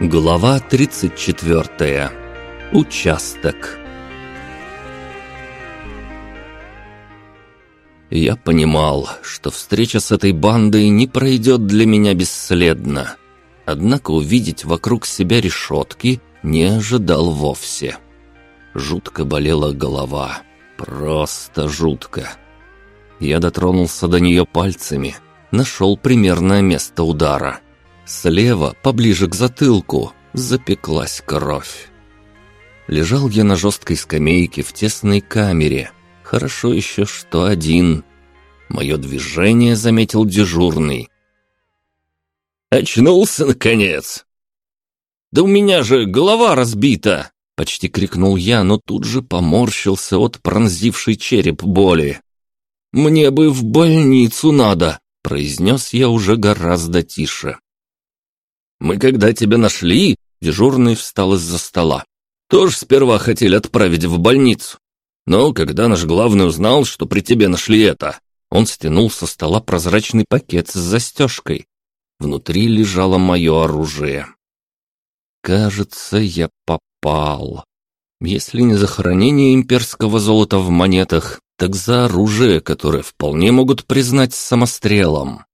Глава 34. Участок. Я понимал, что встреча с этой бандой не пройдет для меня бесследно. Однако увидеть вокруг себя решетки не ожидал вовсе. Жутко болела голова. Просто жутко. Я дотронулся до нее пальцами, нашел примерное место удара – Слева, поближе к затылку, запеклась кровь. Лежал я на жесткой скамейке в тесной камере. Хорошо еще, что один. Мое движение заметил дежурный. «Очнулся, наконец!» «Да у меня же голова разбита!» Почти крикнул я, но тут же поморщился от пронзившей череп боли. «Мне бы в больницу надо!» произнес я уже гораздо тише. Мы когда тебя нашли, дежурный встал из-за стола. Тоже сперва хотели отправить в больницу. Но когда наш главный узнал, что при тебе нашли это, он стянул со стола прозрачный пакет с застежкой. Внутри лежало мое оружие. Кажется, я попал. Если не за хранение имперского золота в монетах, так за оружие, которое вполне могут признать самострелом.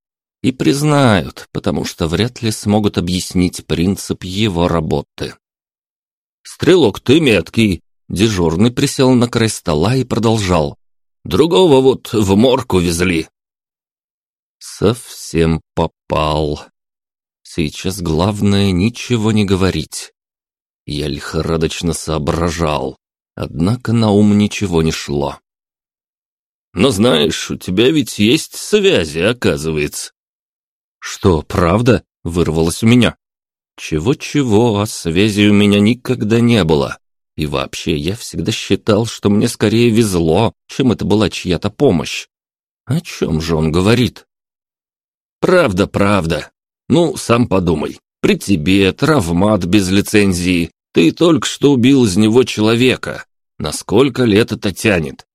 И признают, потому что вряд ли смогут объяснить принцип его работы. «Стрелок, ты меткий!» Дежурный присел на край стола и продолжал. «Другого вот в морг увезли». Совсем попал. Сейчас главное ничего не говорить. Я лихорадочно соображал, однако на ум ничего не шло. «Но знаешь, у тебя ведь есть связи, оказывается. «Что, правда?» — вырвалось у меня. Чего-чего, а связи у меня никогда не было. И вообще, я всегда считал, что мне скорее везло, чем это была чья-то помощь. О чем же он говорит? Правда, правда. Ну, сам подумай. При тебе травмат без лицензии. Ты только что убил из него человека. Насколько лет это тянет?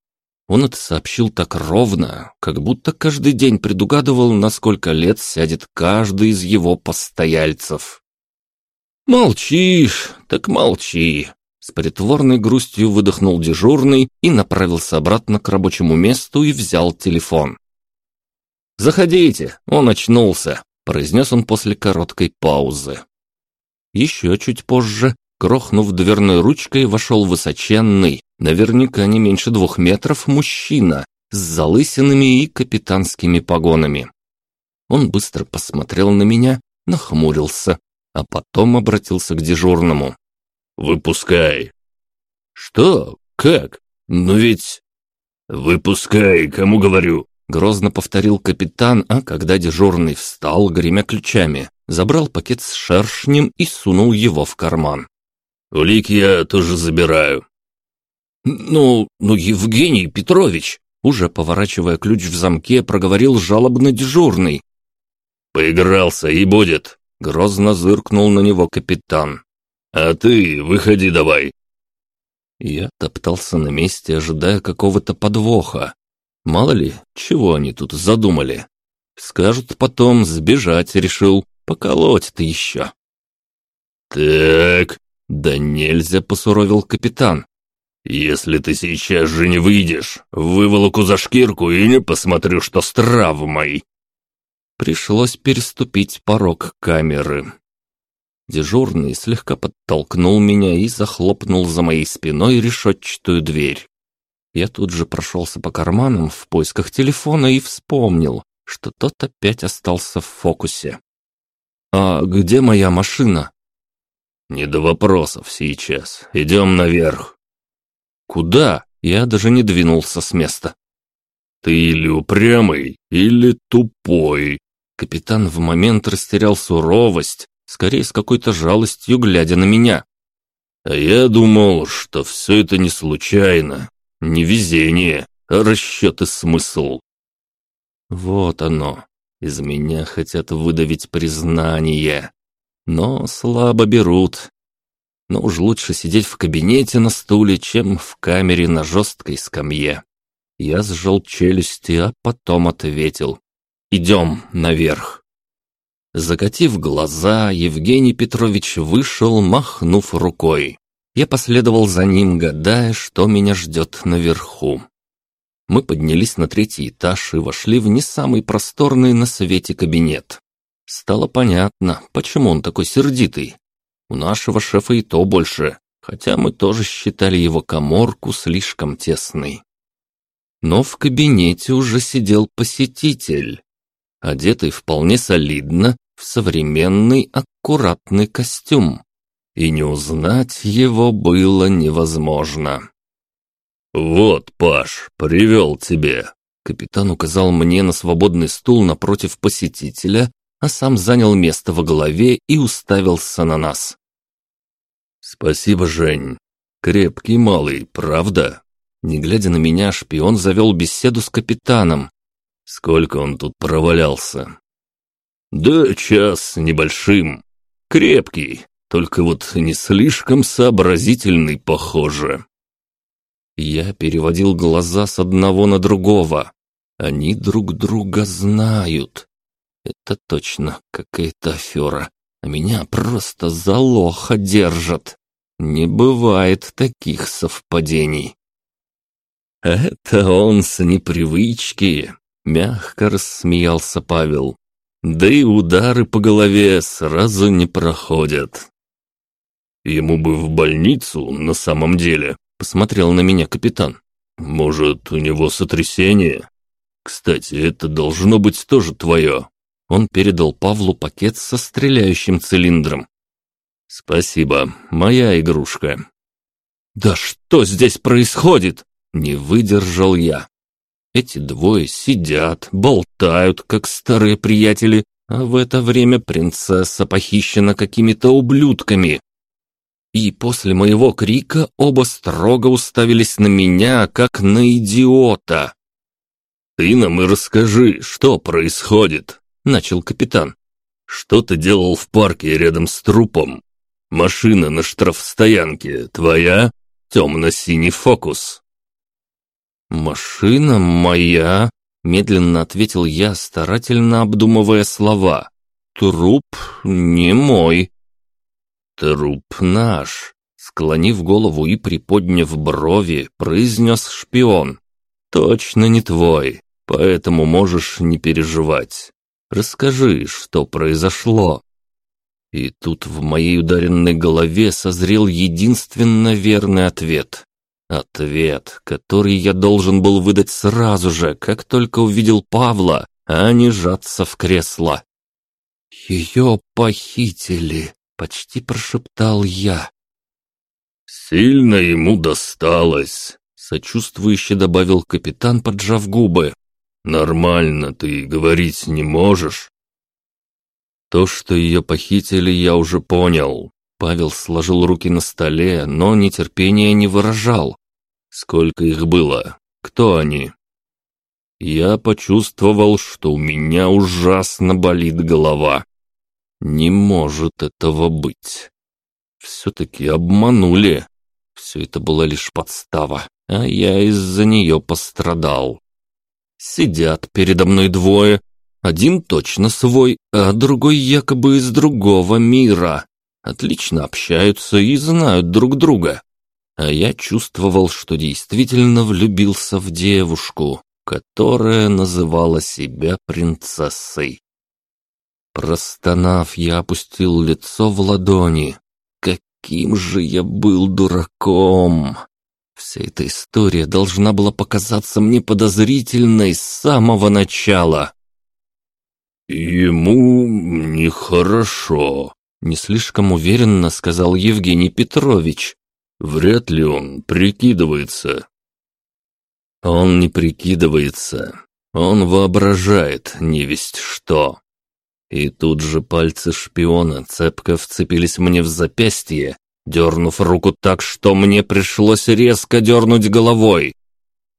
Он это сообщил так ровно, как будто каждый день предугадывал, на сколько лет сядет каждый из его постояльцев. «Молчишь, так молчи!» С притворной грустью выдохнул дежурный и направился обратно к рабочему месту и взял телефон. «Заходите, он очнулся», — произнес он после короткой паузы. Еще чуть позже, грохнув дверной ручкой, вошел высоченный, Наверняка не меньше двух метров мужчина с залысинами и капитанскими погонами. Он быстро посмотрел на меня, нахмурился, а потом обратился к дежурному. «Выпускай!» «Что? Как? Ну ведь...» «Выпускай, кому говорю!» Грозно повторил капитан, а когда дежурный встал, гремя ключами, забрал пакет с шершнем и сунул его в карман. «Улик я тоже забираю. «Ну, ну, Евгений Петрович!» Уже поворачивая ключ в замке, проговорил жалобно дежурный. «Поигрался и будет!» Грозно зыркнул на него капитан. «А ты выходи давай!» Я топтался на месте, ожидая какого-то подвоха. Мало ли, чего они тут задумали. Скажут потом, сбежать решил, поколоть-то еще. «Так...» «Да нельзя», — посуровил капитан. «Если ты сейчас же не выйдешь, выволоку за шкирку и не посмотрю, что с травмой». Пришлось переступить порог камеры. Дежурный слегка подтолкнул меня и захлопнул за моей спиной решетчатую дверь. Я тут же прошелся по карманам в поисках телефона и вспомнил, что тот опять остался в фокусе. «А где моя машина?» «Не до вопросов сейчас. Идем наверх». «Куда?» Я даже не двинулся с места. «Ты или упрямый, или тупой». Капитан в момент растерял суровость, скорее с какой-то жалостью глядя на меня. «А я думал, что все это не случайно, не везение, а расчет и смысл». Вот оно. Из меня хотят выдавить признание. Но слабо берут но уж лучше сидеть в кабинете на стуле, чем в камере на жесткой скамье. Я сжал челюсти, а потом ответил. «Идем наверх». Закатив глаза, Евгений Петрович вышел, махнув рукой. Я последовал за ним, гадая, что меня ждет наверху. Мы поднялись на третий этаж и вошли в не самый просторный на свете кабинет. Стало понятно, почему он такой сердитый. У нашего шефа и то больше, хотя мы тоже считали его коморку слишком тесной. Но в кабинете уже сидел посетитель, одетый вполне солидно в современный аккуратный костюм. И не узнать его было невозможно. «Вот, Паш, привел тебе!» Капитан указал мне на свободный стул напротив посетителя, а сам занял место во главе и уставился на нас. «Спасибо, Жень. Крепкий малый, правда?» Не глядя на меня, шпион завел беседу с капитаном. «Сколько он тут провалялся?» «Да час небольшим. Крепкий, только вот не слишком сообразительный, похоже». Я переводил глаза с одного на другого. Они друг друга знают. Это точно какая-то афера. А меня просто за лоха держат. Не бывает таких совпадений. «Это он с непривычки», — мягко рассмеялся Павел. «Да и удары по голове сразу не проходят». «Ему бы в больницу на самом деле», — посмотрел на меня капитан. «Может, у него сотрясение? Кстати, это должно быть тоже твое». Он передал Павлу пакет со стреляющим цилиндром. «Спасибо, моя игрушка». «Да что здесь происходит?» Не выдержал я. Эти двое сидят, болтают, как старые приятели, а в это время принцесса похищена какими-то ублюдками. И после моего крика оба строго уставились на меня, как на идиота. «Ты нам и расскажи, что происходит», — начал капитан. «Что ты делал в парке рядом с трупом? Машина на штрафстоянке твоя? Темно-синий фокус». «Машина моя», — медленно ответил я, старательно обдумывая слова. «Труп не мой». «Труп наш», — склонив голову и приподняв брови, произнес шпион. «Точно не твой, поэтому можешь не переживать. Расскажи, что произошло». И тут в моей ударенной голове созрел единственно верный ответ. Ответ, который я должен был выдать сразу же, как только увидел Павла, а не жаться в кресло. «Ее похитили», — почти прошептал я. «Сильно ему досталось», — сочувствующе добавил капитан, поджав губы. «Нормально ты говорить не можешь». То, что ее похитили, я уже понял. Павел сложил руки на столе, но нетерпения не выражал. Сколько их было? Кто они? Я почувствовал, что у меня ужасно болит голова. Не может этого быть. Все-таки обманули. Все это была лишь подстава, а я из-за нее пострадал. Сидят передо мной двое. Один точно свой, а другой якобы из другого мира отлично общаются и знают друг друга. А я чувствовал, что действительно влюбился в девушку, которая называла себя принцессой. Простонав, я опустил лицо в ладони. Каким же я был дураком! Вся эта история должна была показаться мне подозрительной с самого начала. «Ему нехорошо», не слишком уверенно сказал Евгений Петрович. Вряд ли он прикидывается. Он не прикидывается. Он воображает невесть что. И тут же пальцы шпиона цепко вцепились мне в запястье, дернув руку так, что мне пришлось резко дернуть головой.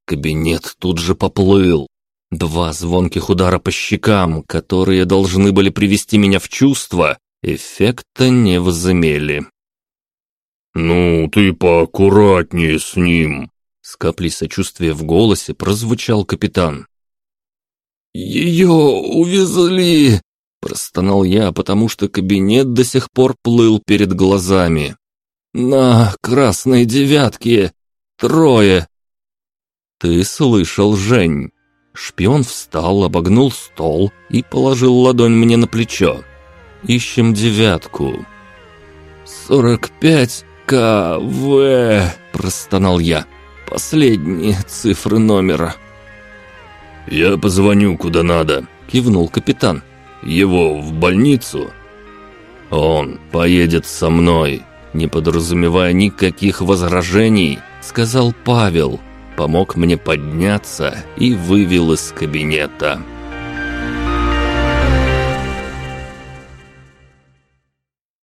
Кабинет тут же поплыл. Два звонких удара по щекам, которые должны были привести меня в чувство, эффекта не возымели. «Ну, ты поаккуратнее с ним», — с каплей сочувствия в голосе прозвучал капитан. «Ее увезли!» Простонал я, потому что кабинет до сих пор плыл перед глазами. «На красной девятке! Трое!» «Ты слышал, Жень?» Шпион встал, обогнул стол и положил ладонь мне на плечо. «Ищем девятку». «Сорок пять КВ!» – простонал я. «Последние цифры номера». «Я позвоню куда надо», – кивнул капитан. «Его в больницу?» «Он поедет со мной», не подразумевая никаких возражений, сказал Павел, помог мне подняться и вывел из кабинета.